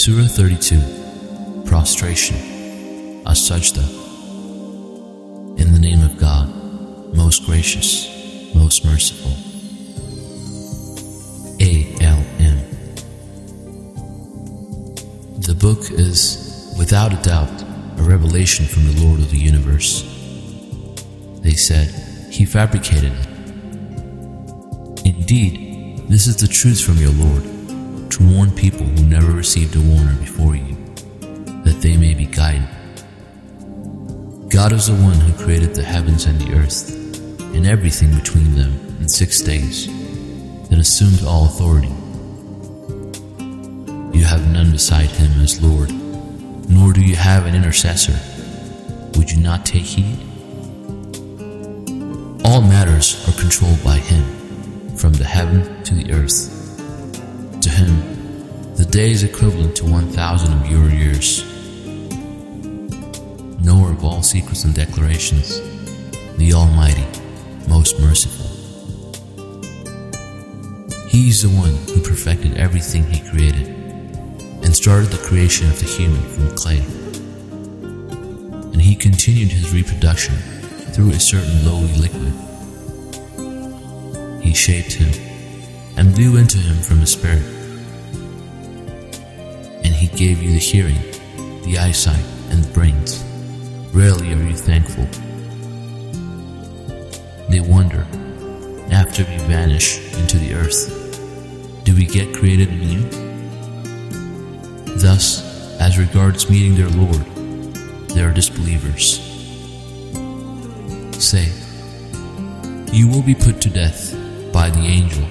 Surah 32 Prostration As-Sajda In the name of God, most gracious, most merciful. A-L-M The book is, without a doubt, a revelation from the Lord of the universe. They said, He fabricated it. Indeed, this is the truth from your Lord, to warn people who never received a warner before you, that they may be guided. God is the one who created the heavens and the earth, and everything between them in six days, then assumed all authority. You have none beside him as Lord, nor do you have an intercessor. Would you not take heed? All matters are controlled by him, from the heaven to the earth. To him, the day is equivalent to 1,000 of your years. Knower of all secrets and declarations, the Almighty, most merciful. He is the one who perfected everything he created and started the creation of the human from clay. And he continued his reproduction through a certain lowly liquid. He shaped him and blew into him from his spirit. And he gave you the hearing, the eyesight, and the brains. Rarely are you thankful. They wonder, after we vanish into the earth, do we get created anew? Thus, as regards meeting their Lord, they are disbelievers. Say, You will be put to death by the angel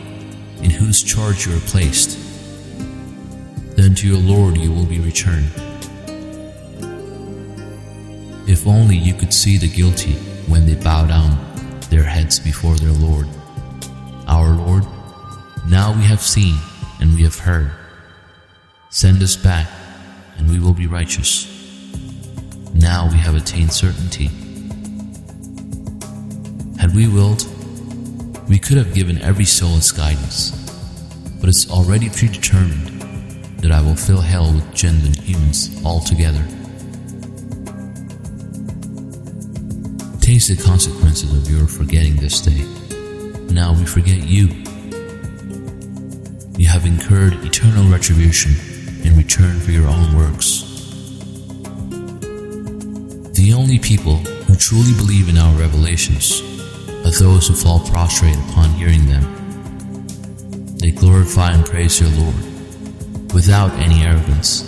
in whose charge you are placed. Then to your Lord you will be returned. If only you could see the guilty when they bow down their heads before their Lord. Our Lord, now we have seen and we have heard. Send us back, and we will be righteous. Now we have attained certainty. Had we willed, we could have given every soul its guidance, but it's already predetermined that I will fill hell with jinn and humans altogether. Taste the consequences of your forgetting this day. Now we forget you. You have incurred eternal retribution in return for your own works. The only people who truly believe in our revelations are those who fall prostrate upon hearing them. They glorify and praise their Lord without any arrogance.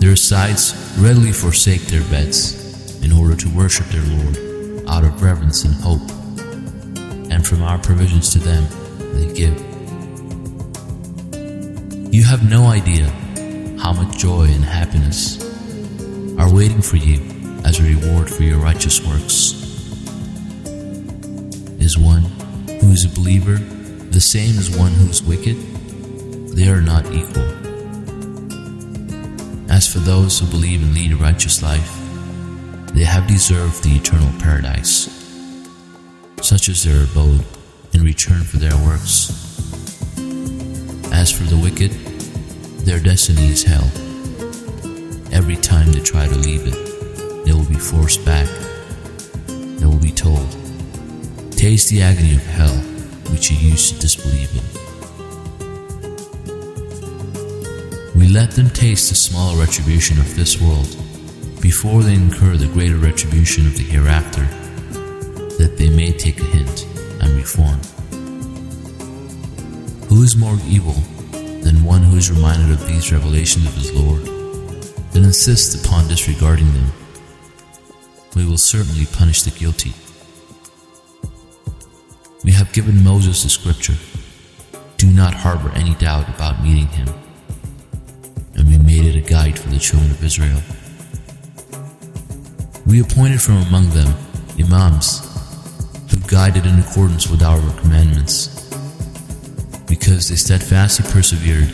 Their sides readily forsake their beds in order to worship their Lord out of reverence and hope, and from our provisions to them they give. You have no idea how much joy and happiness are waiting for you as a reward for your righteous works. Is one who is a believer the same as one who is wicked? They are not equal. As for those who believe and lead a righteous life, they have deserved the eternal paradise. Such is their abode in return for their works. As for the wicked, their destiny is hell. Every time they try to leave it, they will be forced back. They will be told, Taste the agony of hell which you used to disbelieve in. We let them taste the small retribution of this world before they incur the greater retribution of the hereafter, that they may take a hint and reform. Who is more evil than one who is reminded of these revelations of his Lord, then insists upon disregarding them? We will certainly punish the guilty. We have given Moses the scripture. Do not harbor any doubt about meeting him. And we made it a guide for the children of Israel. We appointed from among them imams who guided in accordance with our commandments, because they steadfastly persevered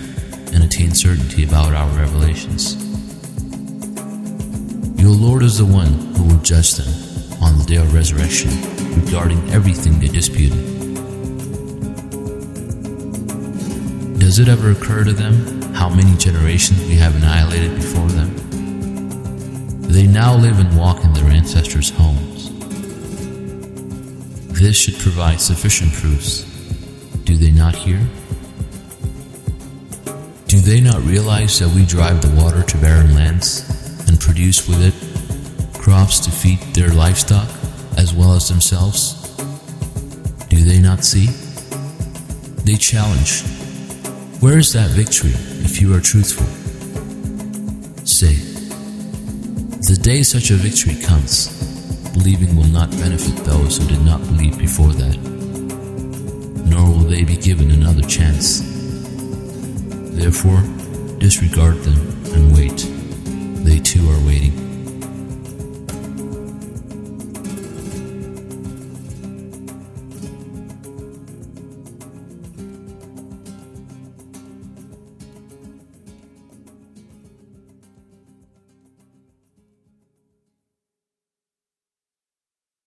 and attained certainty about our revelations. Your Lord is the one who will judge them on the day of resurrection regarding everything they disputed. Does it ever occur to them how many generations we have annihilated before them? They now live and walk in their ancestors' homes. This should provide sufficient proofs. Do they not hear? Do they not realize that we drive the water to barren lands and produce with it crops to feed their livestock as well as themselves? Do they not see? They challenge. Where is that victory if you are truthful? Say, the day such a victory comes, believing will not benefit those who did not believe before that, nor will they be given another chance. Therefore, disregard them and wait. They too are waiting.